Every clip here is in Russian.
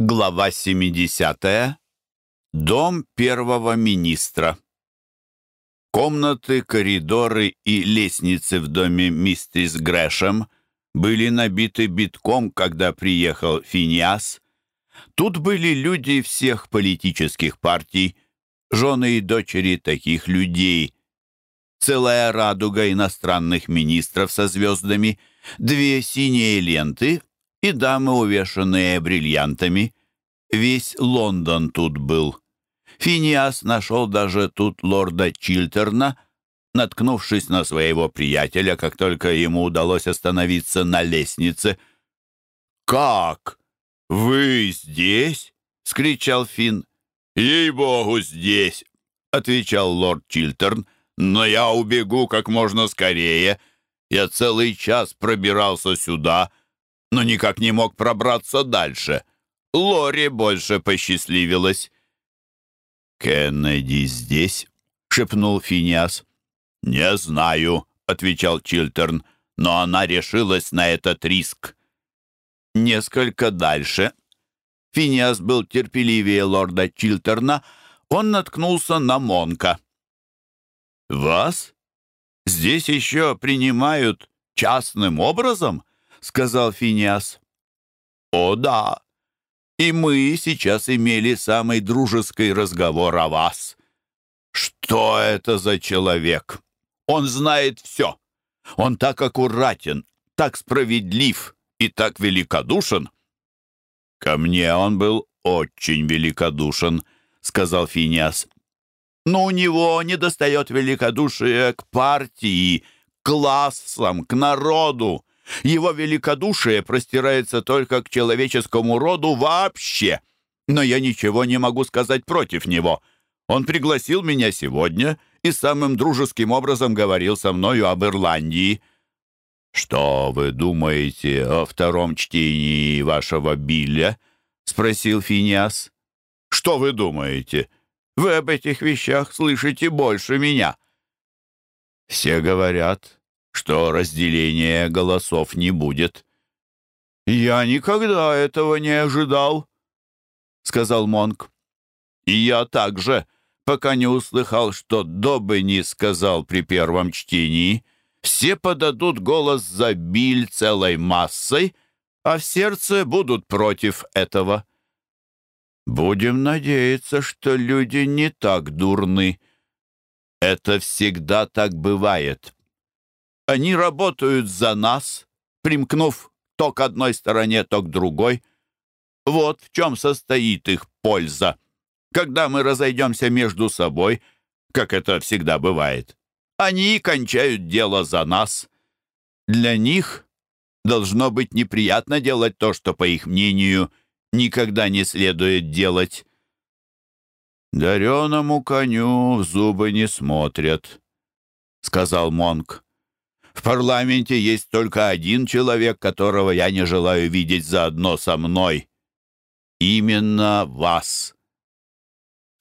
Глава 70. Дом первого министра. Комнаты, коридоры и лестницы в доме мистерс Грэшем были набиты битком, когда приехал Финиас. Тут были люди всех политических партий, жены и дочери таких людей, целая радуга иностранных министров со звездами, две синие ленты и дамы, увешанные бриллиантами. Весь Лондон тут был. Финиас нашел даже тут лорда Чилтерна, наткнувшись на своего приятеля, как только ему удалось остановиться на лестнице. «Как? Вы здесь?» — скричал Финн. «Ей-богу, здесь!» — отвечал лорд Чилтерн. «Но я убегу как можно скорее. Я целый час пробирался сюда, но никак не мог пробраться дальше. Лори больше посчастливилась». «Кеннеди здесь?» — шепнул Финиас. «Не знаю», — отвечал Чилтерн, «но она решилась на этот риск». Несколько дальше. Финиас был терпеливее лорда Чилтерна. Он наткнулся на Монка. «Вас? Здесь еще принимают частным образом?» — сказал Финиас. «О, да. И мы сейчас имели самый дружеский разговор о вас. Что это за человек? Он знает все. Он так аккуратен, так справедлив и так великодушен». «Ко мне он был очень великодушен», — сказал Финиас. «Но у него недостает великодушия к партии, к классам, к народу. Его великодушие простирается только к человеческому роду вообще. Но я ничего не могу сказать против него. Он пригласил меня сегодня и самым дружеским образом говорил со мною об Ирландии. «Что вы думаете о втором чтении вашего Билля?» — спросил Финиас. «Что вы думаете? Вы об этих вещах слышите больше меня». «Все говорят, что разделения голосов не будет. «Я никогда этого не ожидал», — сказал Монк. «И я также, пока не услыхал, что Добыни сказал при первом чтении, все подадут голос за Биль целой массой, а в сердце будут против этого». «Будем надеяться, что люди не так дурны. Это всегда так бывает», они работают за нас, примкнув то к одной стороне, то к другой. Вот в чем состоит их польза. Когда мы разойдемся между собой, как это всегда бывает, они кончают дело за нас. Для них должно быть неприятно делать то, что, по их мнению, никогда не следует делать. «Дареному коню в зубы не смотрят», — сказал Монк. В парламенте есть только один человек, которого я не желаю видеть заодно со мной. Именно вас.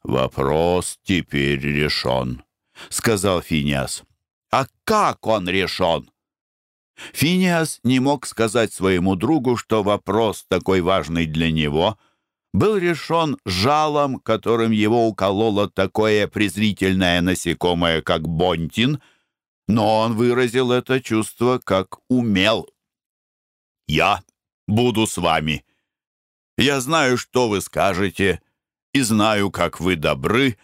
Вопрос теперь решен, сказал Финиас. А как он решен? Финиас не мог сказать своему другу, что вопрос, такой важный для него, был решен жалом, которым его укололо такое презрительное насекомое, как бонтин — но он выразил это чувство как умел. «Я буду с вами. Я знаю, что вы скажете, и знаю, как вы добры,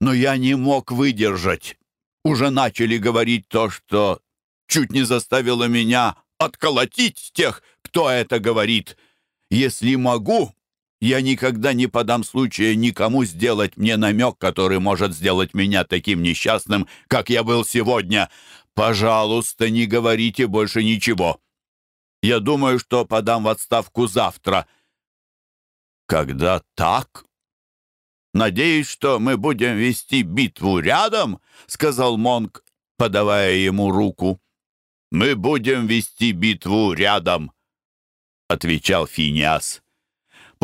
но я не мог выдержать. Уже начали говорить то, что чуть не заставило меня отколотить тех, кто это говорит. Если могу, я никогда не подам случая никому сделать мне намек, который может сделать меня таким несчастным, как я был сегодня. Пожалуйста, не говорите больше ничего. Я думаю, что подам в отставку завтра. Когда так? Надеюсь, что мы будем вести битву рядом, сказал Монк, подавая ему руку. Мы будем вести битву рядом, отвечал Финиас.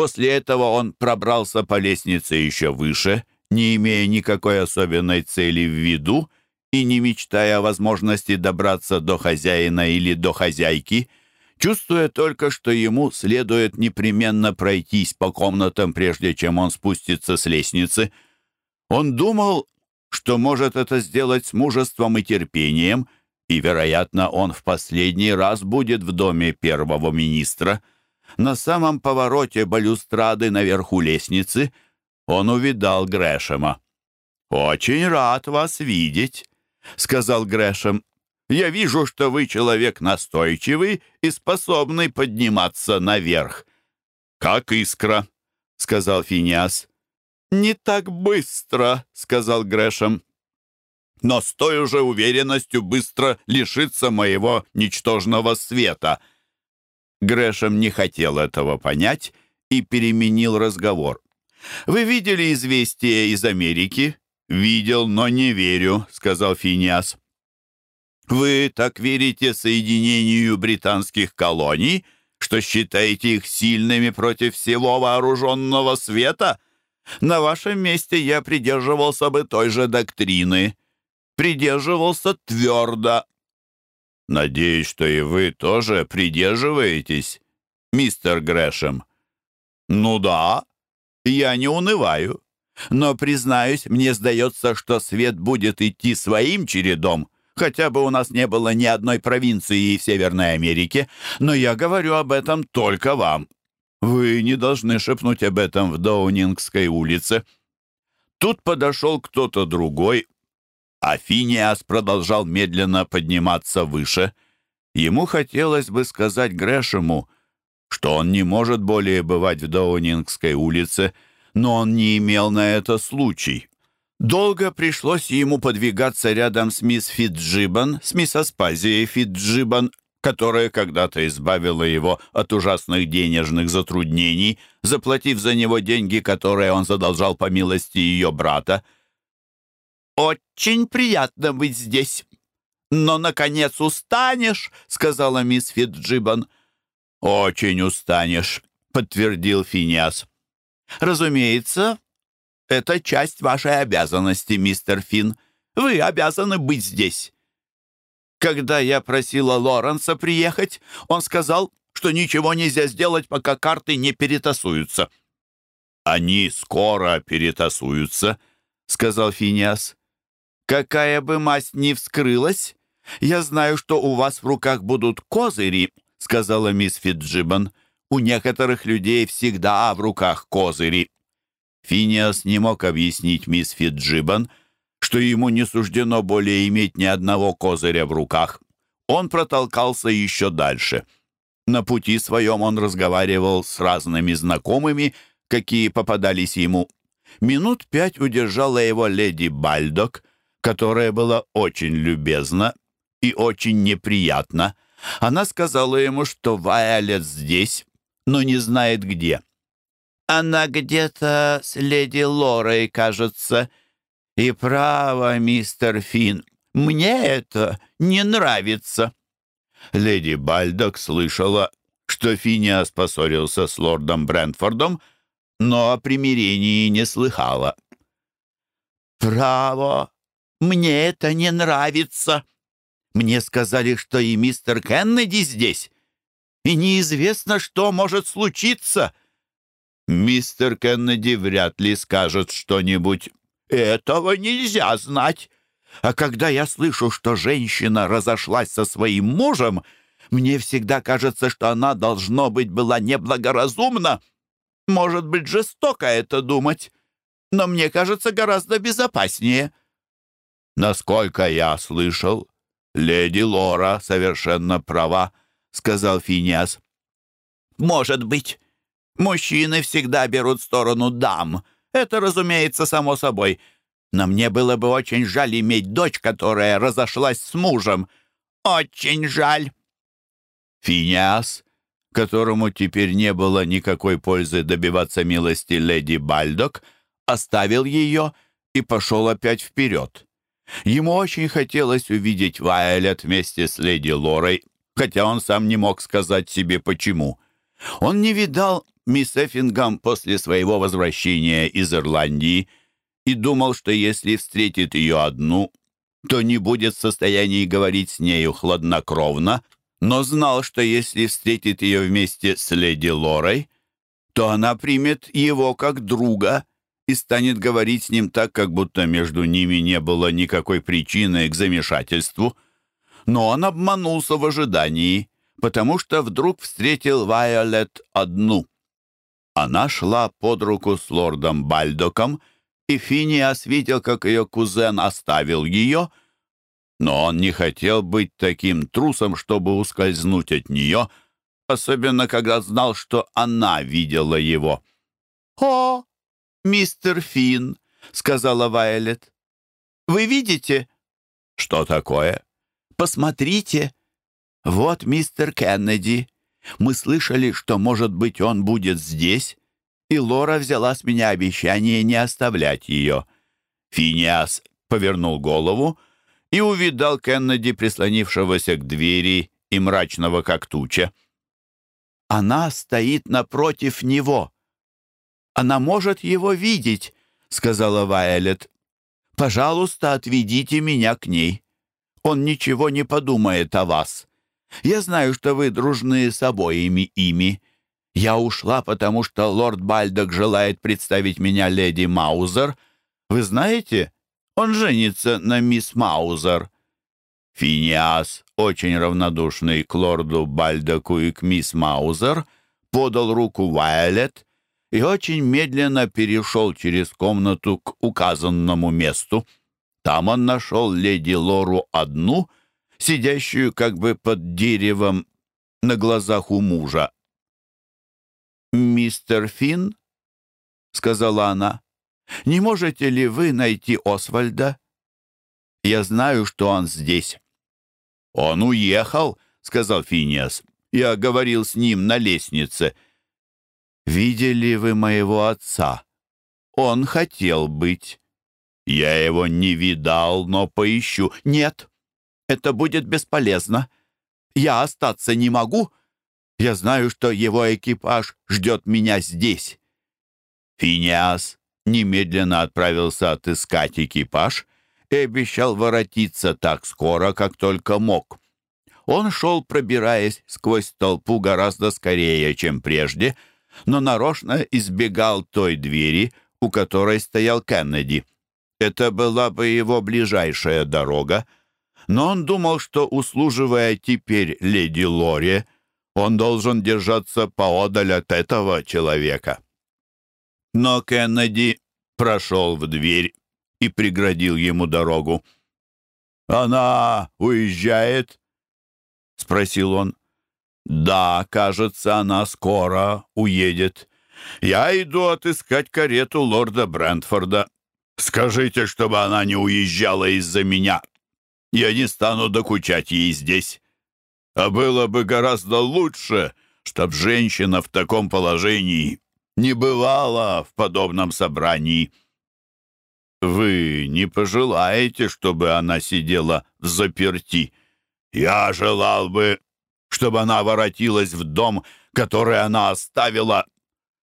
После этого он пробрался по лестнице еще выше, не имея никакой особенной цели в виду и не мечтая о возможности добраться до хозяина или до хозяйки. чувствуя только, что ему следует непременно пройтись по комнатам, прежде чем он спустится с лестницы. Он думал, что может это сделать с мужеством и терпением, и, вероятно, он в последний раз будет в доме первого министра. На самом повороте балюстрады наверху лестницы он увидал Грэшема. «Очень рад вас видеть», — сказал Грэшем. «Я вижу, что вы человек настойчивый и способный подниматься наверх». «Как искра», — сказал Финиас. «Не так быстро», — сказал Грэшем. «Но с той же уверенностью быстро лишиться моего ничтожного света». Грэшем не хотел этого понять и переменил разговор. «Вы видели известие из Америки?» «Видел, но не верю», — сказал Финиас. «Вы так верите соединению британских колоний, что считаете их сильными против всего вооруженного света?» На вашем месте я придерживался бы той же доктрины. Придерживался твердо. Надеюсь, что и вы тоже придерживаетесь, мистер Грэшем. Ну да, я не унываю. Но, признаюсь, мне сдается, что свет будет идти своим чередом, хотя бы у нас не было ни одной провинции в Северной Америке, но я говорю об этом только вам. «Вы не должны шепнуть об этом в Даунингской улице». Тут подошел кто-то другой, а Финиас продолжал медленно подниматься выше. Ему хотелось бы сказать Грэшему, что он не может более бывать в Даунингской улице, но он не имел на это случай. Долго пришлось ему подвигаться рядом с мисс Фитджибан, с мисс Аспазией Фитджибан которая когда-то избавила его от ужасных денежных затруднений, заплатив за него деньги, которые он задолжал по милости ее брата. «Очень приятно быть здесь. Но, наконец, устанешь», — сказала мисс Фитджибан. «Очень устанешь», — подтвердил Финиас. «Разумеется, это часть вашей обязанности, мистер Фин. Вы обязаны быть здесь. Когда я просила Лоренса приехать, он сказал, что ничего нельзя сделать, пока карты не перетасуются». «Они скоро перетасуются», — сказал Финиас. «Какая бы масть ни вскрылась, я знаю, что у вас в руках будут козыри», — сказала мисс Фитджибан. «У некоторых людей всегда в руках козыри». Финиас не мог объяснить мисс Фитджибан, что ему не суждено более иметь ни одного козыря в руках. Он протолкался еще дальше. На пути своем он разговаривал с разными знакомыми, какие попадались ему. Минут пять удержала его леди Бальдок, которая была очень любезна и очень неприятна. Она сказала ему, что Вайолет здесь, но не знает где. «Она где-то с леди Лорой, кажется», «И право, мистер Финн, мне это не нравится». Леди Бальдок слышала, что Финиас поссорился с лордом Брентфордом, но о примирении не слыхала. «Право, мне это не нравится. Мне сказали, что и мистер Кеннеди здесь, и неизвестно, что может случиться». «Мистер Кеннеди вряд ли скажет что-нибудь этого нельзя знать. А когда я слышу, что женщина разошлась со своим мужем, мне всегда кажется, что она, должно быть, была неблагоразумна. Может быть, жестоко это думать, но мне кажется гораздо безопаснее. Насколько я слышал, леди Лора совершенно права, сказал Финиас. Может быть, мужчины всегда берут сторону дам, это, разумеется, само собой. Но мне было бы очень жаль иметь дочь, которая разошлась с мужем. Очень жаль. Финиас, которому теперь не было никакой пользы добиваться милости леди Бальдок, оставил ее и пошел опять вперед. Ему очень хотелось увидеть Вайолет вместе с леди Лорой, хотя он сам не мог сказать себе почему. Он не видал мисс Эффингам после своего возвращения из Ирландии и думал, что если встретит ее одну, то не будет в состоянии говорить с нею хладнокровно, но знал, что если встретит ее вместе с леди Лорой, то она примет его как друга и станет говорить с ним так, как будто между ними не было никакой причины к замешательству. Но он обманулся в ожидании, потому что вдруг встретил Вайолет одну. Она шла под руку с лордом Бальдоком, и Финиас видел, как ее кузен оставил ее, но он не хотел быть таким трусом, чтобы ускользнуть от нее, особенно когда знал, что она видела его. «О, мистер Финн», — сказала Вайлет, — «вы видите?» «Что такое?» «Посмотрите. Вот мистер Кеннеди. Мы слышали, что, может быть, он будет здесь, и Лора взяла с меня обещание не оставлять ее». Финиас повернул голову и увидал Кеннеди, прислонившегося к двери и мрачного как туча. «Она стоит напротив него. Она может его видеть», — сказала Вайолет. «Пожалуйста, отведите меня к ней. Он ничего не подумает о вас. Я знаю, что вы дружны с обоими ими. Я ушла, потому что лорд Бальдок желает представить меня леди Маузер. Вы знаете, он женится на мисс Маузер». Финиас, очень равнодушный к лорду Бальдоку и к мисс Маузер, подал руку Вайолет и очень медленно перешел через комнату к указанному месту. Там он нашел леди Лору одну, сидящую как бы под деревом на глазах у мужа. «Мистер Финн?» — сказала она. «Не можете ли вы найти Освальда? Я знаю, что он здесь». «Он уехал», — сказал Финиас. «Я говорил с ним на лестнице». «Видели вы моего отца? Он хотел быть». «Я его не видал, но поищу». «Нет, это будет бесполезно. Я остаться не могу. Я знаю, что его экипаж ждет меня здесь». Финиас немедленно отправился отыскать экипаж и обещал воротиться так скоро, как только мог. Он шел, пробираясь сквозь толпу гораздо скорее, чем прежде, но нарочно избегал той двери, у которой стоял Кеннеди. Это была бы его ближайшая дорога, но он думал, что, услуживая теперь леди Лоре, он должен держаться поодаль от этого человека. Но Кеннеди прошел в дверь и преградил ему дорогу. «Она уезжает?» — спросил он. «Да, кажется, она скоро уедет. Я иду отыскать карету лорда Брентфорда. Скажите, чтобы она не уезжала из-за меня. Я не стану докучать ей здесь. А было бы гораздо лучше, чтоб женщина в таком положении не бывала в подобном собрании». «Вы не пожелаете, чтобы она сидела в заперти?» «Я желал бы, чтобы она воротилась в дом, который она оставила,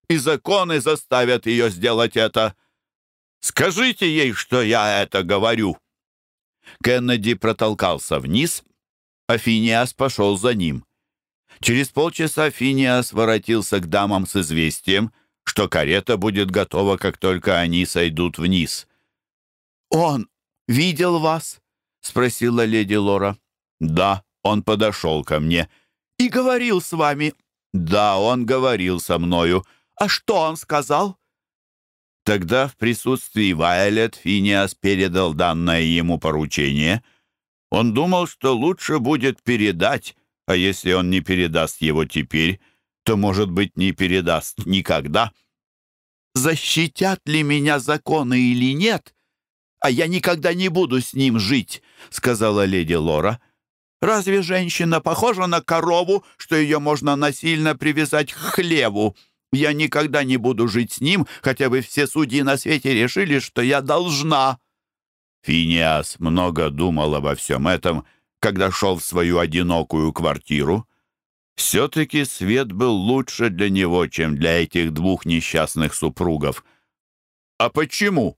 и законы заставят ее сделать это. Скажите ей, что я это говорю». Кеннеди протолкался вниз, а Финиас пошел за ним. Через полчаса Финиас воротился к дамам с известием, что карета будет готова, как только они сойдут вниз. «Он видел вас?» — спросила леди Лора. «Да, он подошел ко мне». «И говорил с вами?» «Да, он говорил со мною». «А что он сказал?» Тогда в присутствии Вайлет Финиас передал данное ему поручение. Он думал, что лучше будет передать, а если он не передаст его теперь, то, может быть, не передаст никогда. «Защитят ли меня законы или нет?» а я никогда не буду с ним жить», — сказала леди Лора. «Разве женщина похожа на корову, что ее можно насильно привязать к хлеву? Я никогда не буду жить с ним, хотя бы все судьи на свете решили, что я должна». Финиас много думал обо всем этом, когда шел в свою одинокую квартиру. Все-таки свет был лучше для него, чем для этих двух несчастных супругов. «А почему?»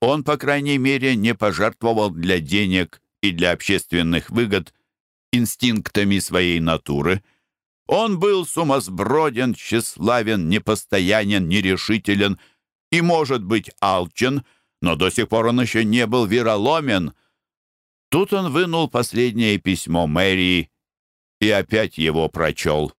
Он, по крайней мере, не пожертвовал для денег и для общественных выгод инстинктами своей натуры. Он был сумасброден, тщеславен, непостоянен, нерешителен и, может быть, алчен, но до сих пор он еще не был вероломен. Тут он вынул последнее письмо мэрии и опять его прочел.